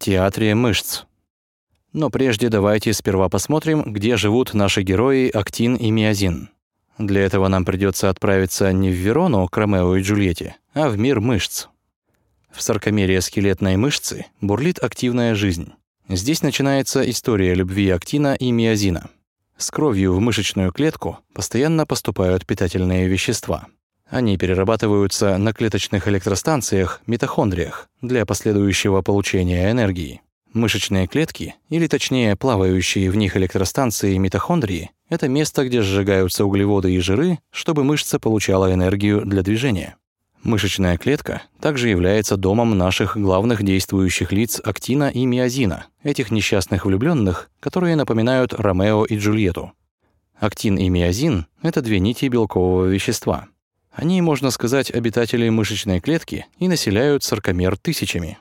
театре мышц. Но прежде давайте сперва посмотрим, где живут наши герои актин и миозин. Для этого нам придется отправиться не в Верону к Ромео и Джульетте, а в мир мышц. В саркомерии скелетной мышцы бурлит активная жизнь. Здесь начинается история любви актина и миозина. С кровью в мышечную клетку постоянно поступают питательные вещества. Они перерабатываются на клеточных электростанциях, митохондриях, для последующего получения энергии. Мышечные клетки, или точнее плавающие в них электростанции митохондрии, это место, где сжигаются углеводы и жиры, чтобы мышца получала энергию для движения. Мышечная клетка также является домом наших главных действующих лиц актина и миозина, этих несчастных влюбленных, которые напоминают Ромео и Джульетту. Актин и миозин — это две нити белкового вещества. Они, можно сказать, обитатели мышечной клетки и населяют саркомер тысячами.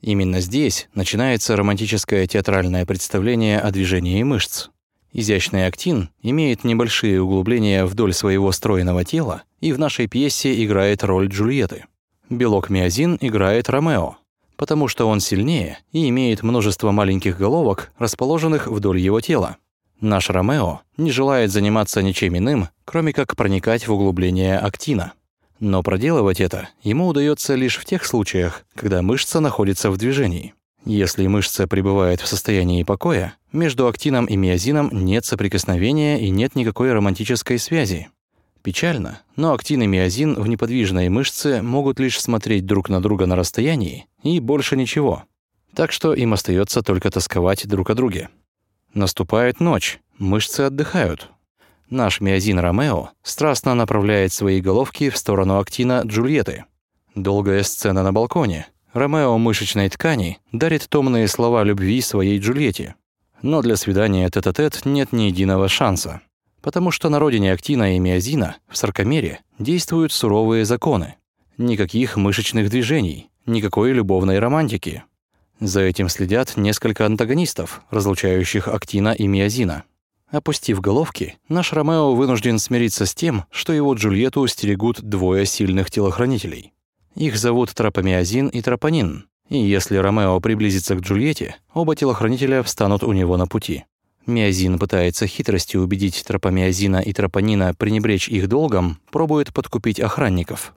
Именно здесь начинается романтическое театральное представление о движении мышц. Изящный актин имеет небольшие углубления вдоль своего стройного тела и в нашей пьесе играет роль Джульетты. Белок миозин играет Ромео, потому что он сильнее и имеет множество маленьких головок, расположенных вдоль его тела. Наш Ромео не желает заниматься ничем иным, кроме как проникать в углубление актина. Но проделывать это ему удается лишь в тех случаях, когда мышца находится в движении. Если мышца пребывает в состоянии покоя, между актином и миозином нет соприкосновения и нет никакой романтической связи. Печально, но актин и миозин в неподвижной мышце могут лишь смотреть друг на друга на расстоянии и больше ничего. Так что им остается только тосковать друг о друге. Наступает ночь, мышцы отдыхают. Наш миозин Ромео страстно направляет свои головки в сторону актина Джульетты. Долгая сцена на балконе. Ромео мышечной ткани дарит томные слова любви своей Джульетте. Но для свидания тет-а-тет -тет нет ни единого шанса. Потому что на родине актина и миозина, в саркомере, действуют суровые законы. Никаких мышечных движений, никакой любовной романтики. За этим следят несколько антагонистов, разлучающих актина и миозина. Опустив головки, наш Ромео вынужден смириться с тем, что его Джульетту стерегут двое сильных телохранителей. Их зовут тропомиозин и тропонин, и если Ромео приблизится к Джульетте, оба телохранителя встанут у него на пути. Миозин пытается хитростью убедить тропомиозина и тропонина пренебречь их долгом, пробует подкупить охранников.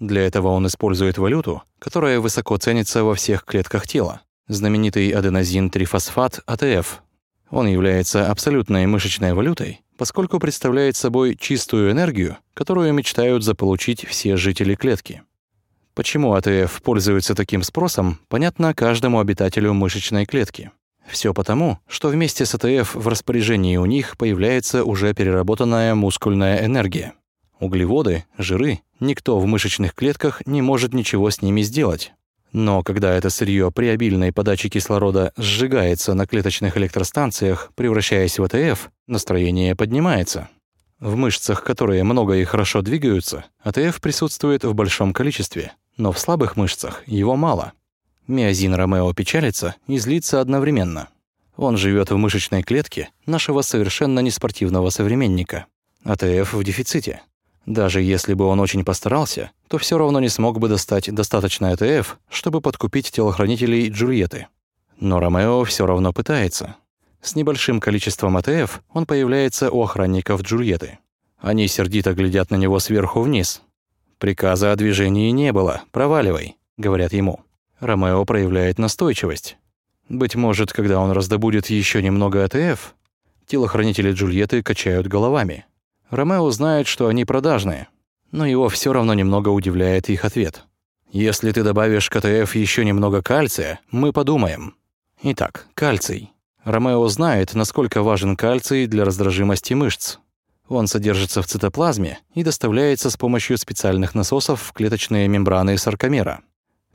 Для этого он использует валюту, которая высоко ценится во всех клетках тела. Знаменитый аденозин-трифосфат АТФ. Он является абсолютной мышечной валютой, поскольку представляет собой чистую энергию, которую мечтают заполучить все жители клетки. Почему АТФ пользуется таким спросом, понятно каждому обитателю мышечной клетки. Все потому, что вместе с АТФ в распоряжении у них появляется уже переработанная мускульная энергия. Углеводы, жиры, никто в мышечных клетках не может ничего с ними сделать. Но когда это сырье при обильной подаче кислорода сжигается на клеточных электростанциях, превращаясь в АТФ, настроение поднимается. В мышцах, которые много и хорошо двигаются, АТФ присутствует в большом количестве, но в слабых мышцах его мало. Миозин Ромео печалится и злится одновременно. Он живет в мышечной клетке нашего совершенно неспортивного современника. АТФ в дефиците. Даже если бы он очень постарался, то все равно не смог бы достать достаточно АТФ, чтобы подкупить телохранителей Джульетты. Но Ромео все равно пытается. С небольшим количеством АТФ он появляется у охранников Джульетты. Они сердито глядят на него сверху вниз. «Приказа о движении не было, проваливай», — говорят ему. Ромео проявляет настойчивость. Быть может, когда он раздобудет еще немного АТФ, телохранители Джульетты качают головами. Ромео знает, что они продажные, но его все равно немного удивляет их ответ. «Если ты добавишь КТФ еще немного кальция, мы подумаем». Итак, кальций. Ромео знает, насколько важен кальций для раздражимости мышц. Он содержится в цитоплазме и доставляется с помощью специальных насосов в клеточные мембраны саркомера.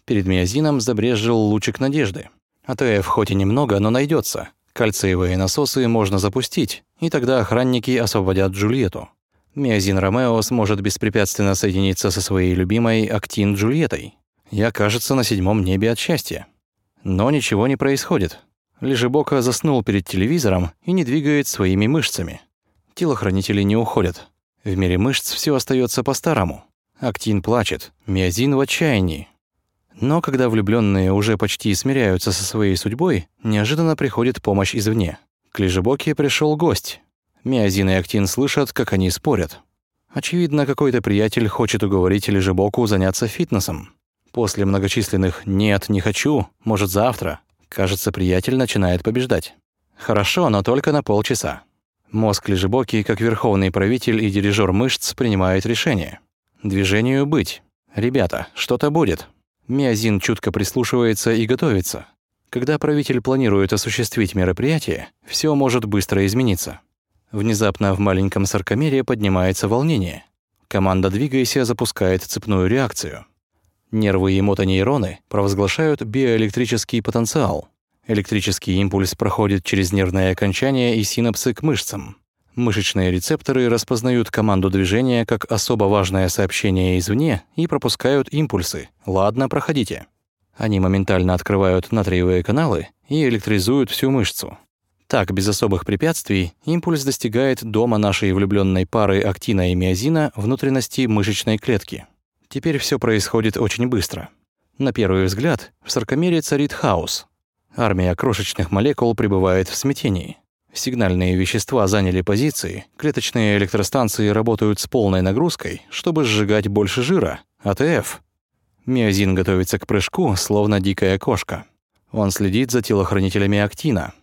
Перед миозином забрезжил лучик надежды. АТФ хоть и немного, но найдется. Кальциевые насосы можно запустить, и тогда охранники освободят Джульетту. Миозин Ромео сможет беспрепятственно соединиться со своей любимой Актин Джульеттой. Я, кажется, на седьмом небе от счастья. Но ничего не происходит. Лежебока заснул перед телевизором и не двигает своими мышцами. Телохранители не уходят. В мире мышц все остается по-старому. Актин плачет, миозин в отчаянии. Но когда влюбленные уже почти смиряются со своей судьбой, неожиданно приходит помощь извне. К Лежебоке пришел гость. Миозин и Актин слышат, как они спорят. Очевидно, какой-то приятель хочет уговорить Лежебоку заняться фитнесом. После многочисленных «нет, не хочу», «может, завтра», кажется, приятель начинает побеждать. Хорошо, но только на полчаса. Мозг Лежебоки, как верховный правитель и дирижер мышц, принимает решение. Движению быть. Ребята, что-то будет. Миозин чутко прислушивается и готовится. Когда правитель планирует осуществить мероприятие, все может быстро измениться. Внезапно в маленьком саркомере поднимается волнение. Команда «Двигайся» запускает цепную реакцию. Нервы и мотонейроны провозглашают биоэлектрический потенциал. Электрический импульс проходит через нервное окончание и синапсы к мышцам. Мышечные рецепторы распознают команду движения как особо важное сообщение извне и пропускают импульсы. «Ладно, проходите». Они моментально открывают натриевые каналы и электризуют всю мышцу. Так, без особых препятствий, импульс достигает дома нашей влюбленной пары актина и миозина внутренности мышечной клетки. Теперь все происходит очень быстро. На первый взгляд, в саркомере царит хаос. Армия крошечных молекул пребывает в смятении. Сигнальные вещества заняли позиции, клеточные электростанции работают с полной нагрузкой, чтобы сжигать больше жира, АТФ. Миозин готовится к прыжку, словно дикая кошка. Он следит за телохранителями актина,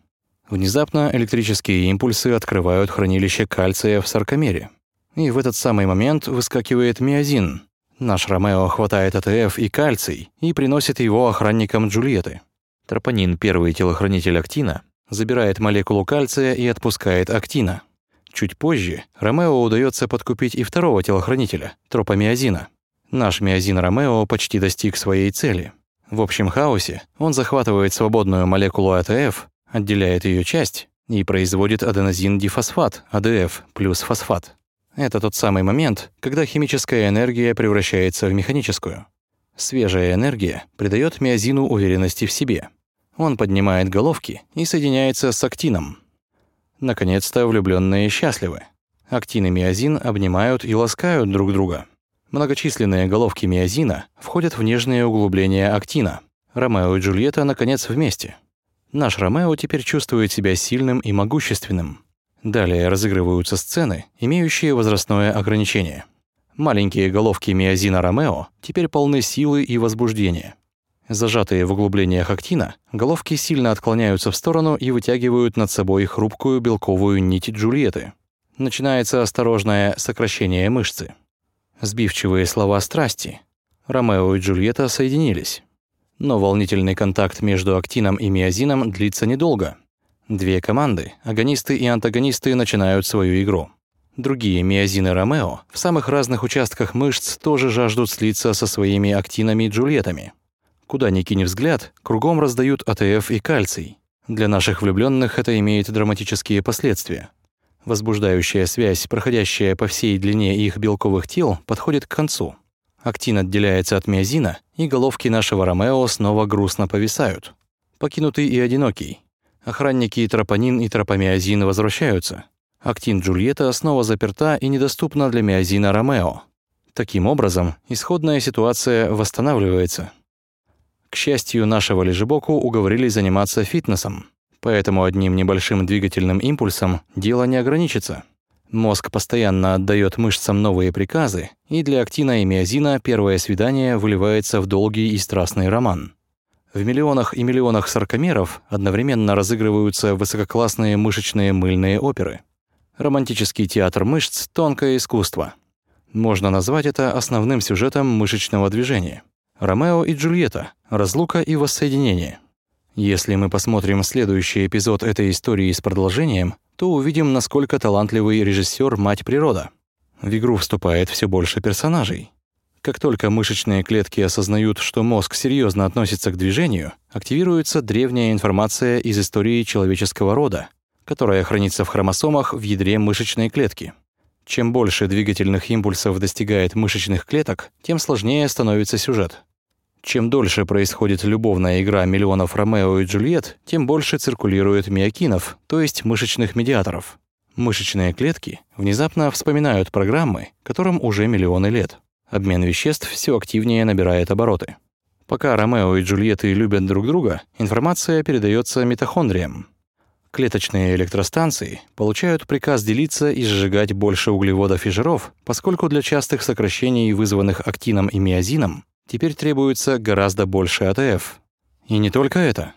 Внезапно электрические импульсы открывают хранилище кальция в саркомере. И в этот самый момент выскакивает миозин. Наш Ромео хватает АТФ и кальций и приносит его охранникам Джульетты. Тропонин, первый телохранитель актина, забирает молекулу кальция и отпускает актина. Чуть позже Ромео удается подкупить и второго телохранителя, тропомиозина. Наш миозин Ромео почти достиг своей цели. В общем хаосе он захватывает свободную молекулу АТФ отделяет ее часть и производит аденозин-дифосфат, АДФ, плюс фосфат. Это тот самый момент, когда химическая энергия превращается в механическую. Свежая энергия придает миозину уверенности в себе. Он поднимает головки и соединяется с актином. Наконец-то влюбленные счастливы. Актин и миозин обнимают и ласкают друг друга. Многочисленные головки миозина входят в нежные углубления актина. Ромео и Джульетта, наконец, вместе. Наш Ромео теперь чувствует себя сильным и могущественным. Далее разыгрываются сцены, имеющие возрастное ограничение. Маленькие головки миозина Ромео теперь полны силы и возбуждения. Зажатые в углублениях актина, головки сильно отклоняются в сторону и вытягивают над собой хрупкую белковую нить Джульетты. Начинается осторожное сокращение мышцы. Сбивчивые слова страсти. Ромео и Джульетта соединились. Но волнительный контакт между актином и миозином длится недолго. Две команды, агонисты и антагонисты, начинают свою игру. Другие миозины Ромео в самых разных участках мышц тоже жаждут слиться со своими актинами и Джульеттами. Куда ни кинь взгляд, кругом раздают АТФ и кальций. Для наших влюбленных это имеет драматические последствия. Возбуждающая связь, проходящая по всей длине их белковых тел, подходит к концу. Актин отделяется от миозина, и головки нашего Ромео снова грустно повисают. Покинутый и одинокий. Охранники тропонин и тропомиозин возвращаются. Актин Джульетта снова заперта и недоступна для миозина Ромео. Таким образом, исходная ситуация восстанавливается. К счастью, нашего лежебоку уговорили заниматься фитнесом, поэтому одним небольшим двигательным импульсом дело не ограничится. Мозг постоянно отдает мышцам новые приказы, и для актина и миозина первое свидание выливается в долгий и страстный роман. В миллионах и миллионах саркомеров одновременно разыгрываются высококлассные мышечные мыльные оперы. Романтический театр мышц — тонкое искусство. Можно назвать это основным сюжетом мышечного движения. Ромео и Джульетта — разлука и воссоединение. Если мы посмотрим следующий эпизод этой истории с продолжением, то увидим, насколько талантливый режиссер мать природа. В игру вступает все больше персонажей. Как только мышечные клетки осознают, что мозг серьезно относится к движению, активируется древняя информация из истории человеческого рода, которая хранится в хромосомах в ядре мышечной клетки. Чем больше двигательных импульсов достигает мышечных клеток, тем сложнее становится сюжет. Чем дольше происходит любовная игра миллионов Ромео и Джульетт, тем больше циркулирует миокинов, то есть мышечных медиаторов. Мышечные клетки внезапно вспоминают программы, которым уже миллионы лет. Обмен веществ все активнее набирает обороты. Пока Ромео и Джульетты любят друг друга, информация передается митохондриям. Клеточные электростанции получают приказ делиться и сжигать больше углеводов и жиров, поскольку для частых сокращений, вызванных актином и миозином, теперь требуется гораздо больше АТФ. И не только это.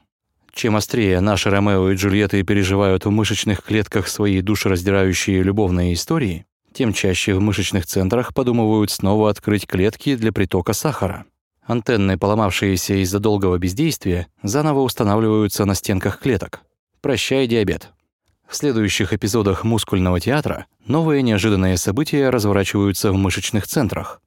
Чем острее наши Ромео и Джульетты переживают в мышечных клетках свои душераздирающие любовные истории, тем чаще в мышечных центрах подумывают снова открыть клетки для притока сахара. Антенны, поломавшиеся из-за долгого бездействия, заново устанавливаются на стенках клеток. Прощай, диабет. В следующих эпизодах мускульного театра новые неожиданные события разворачиваются в мышечных центрах.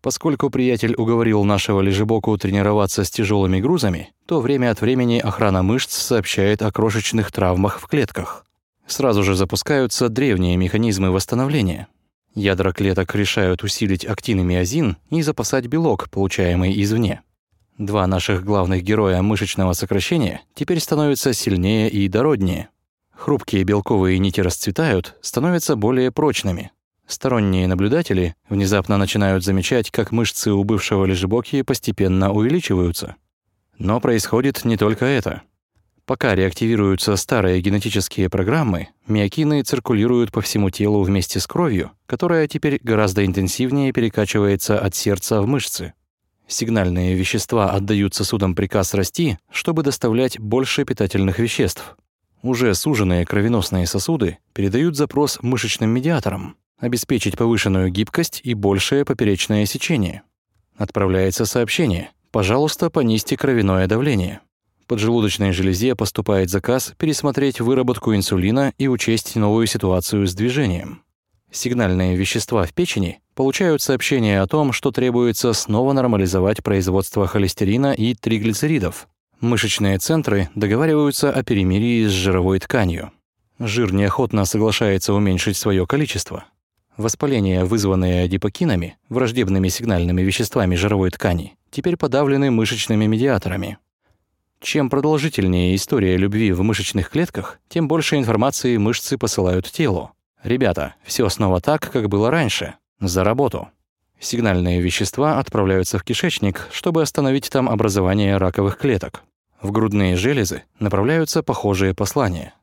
Поскольку приятель уговорил нашего лежебоку тренироваться с тяжелыми грузами, то время от времени охрана мышц сообщает о крошечных травмах в клетках. Сразу же запускаются древние механизмы восстановления. Ядра клеток решают усилить актин и миозин и запасать белок, получаемый извне. Два наших главных героя мышечного сокращения теперь становятся сильнее и дороднее. Хрупкие белковые нити расцветают, становятся более прочными. Сторонние наблюдатели внезапно начинают замечать, как мышцы у бывшего лежебоки постепенно увеличиваются. Но происходит не только это. Пока реактивируются старые генетические программы, миокины циркулируют по всему телу вместе с кровью, которая теперь гораздо интенсивнее перекачивается от сердца в мышцы. Сигнальные вещества отдают сосудам приказ расти, чтобы доставлять больше питательных веществ. Уже суженные кровеносные сосуды передают запрос мышечным медиаторам, обеспечить повышенную гибкость и большее поперечное сечение. Отправляется сообщение «Пожалуйста, понизьте кровяное давление». Поджелудочной железе поступает заказ пересмотреть выработку инсулина и учесть новую ситуацию с движением. Сигнальные вещества в печени получают сообщение о том, что требуется снова нормализовать производство холестерина и триглицеридов. Мышечные центры договариваются о перемирии с жировой тканью. Жир неохотно соглашается уменьшить свое количество. Воспаления, вызванные адипокинами, враждебными сигнальными веществами жировой ткани, теперь подавлены мышечными медиаторами. Чем продолжительнее история любви в мышечных клетках, тем больше информации мышцы посылают телу. Ребята, все снова так, как было раньше. За работу. Сигнальные вещества отправляются в кишечник, чтобы остановить там образование раковых клеток. В грудные железы направляются похожие послания.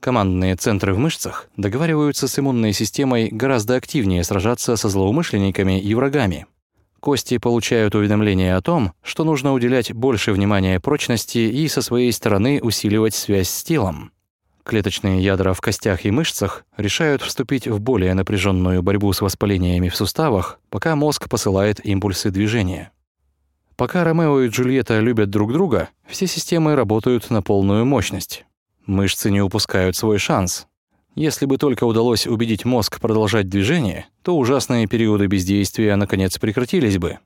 Командные центры в мышцах договариваются с иммунной системой гораздо активнее сражаться со злоумышленниками и врагами. Кости получают уведомление о том, что нужно уделять больше внимания прочности и со своей стороны усиливать связь с телом. Клеточные ядра в костях и мышцах решают вступить в более напряженную борьбу с воспалениями в суставах, пока мозг посылает импульсы движения. Пока Ромео и Джульетта любят друг друга, все системы работают на полную мощность. Мышцы не упускают свой шанс. Если бы только удалось убедить мозг продолжать движение, то ужасные периоды бездействия наконец прекратились бы.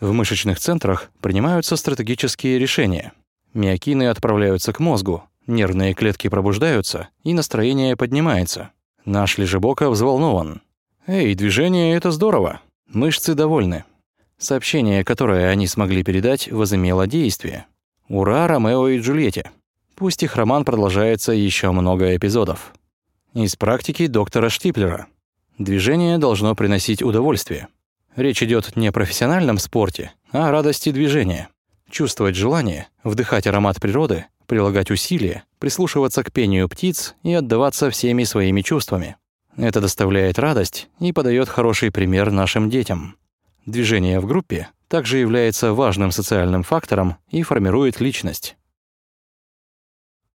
В мышечных центрах принимаются стратегические решения. Миокины отправляются к мозгу, нервные клетки пробуждаются, и настроение поднимается. Наш лежебока взволнован. «Эй, движение — это здорово!» Мышцы довольны. Сообщение, которое они смогли передать, возымело действие. Ура Ромео и Джульетте! Пусть их роман продолжается еще много эпизодов. Из практики доктора Штиплера. Движение должно приносить удовольствие. Речь идет не о профессиональном спорте, а о радости движения. Чувствовать желание, вдыхать аромат природы, прилагать усилия, прислушиваться к пению птиц и отдаваться всеми своими чувствами. Это доставляет радость и подает хороший пример нашим детям. Движение в группе также является важным социальным фактором и формирует личность.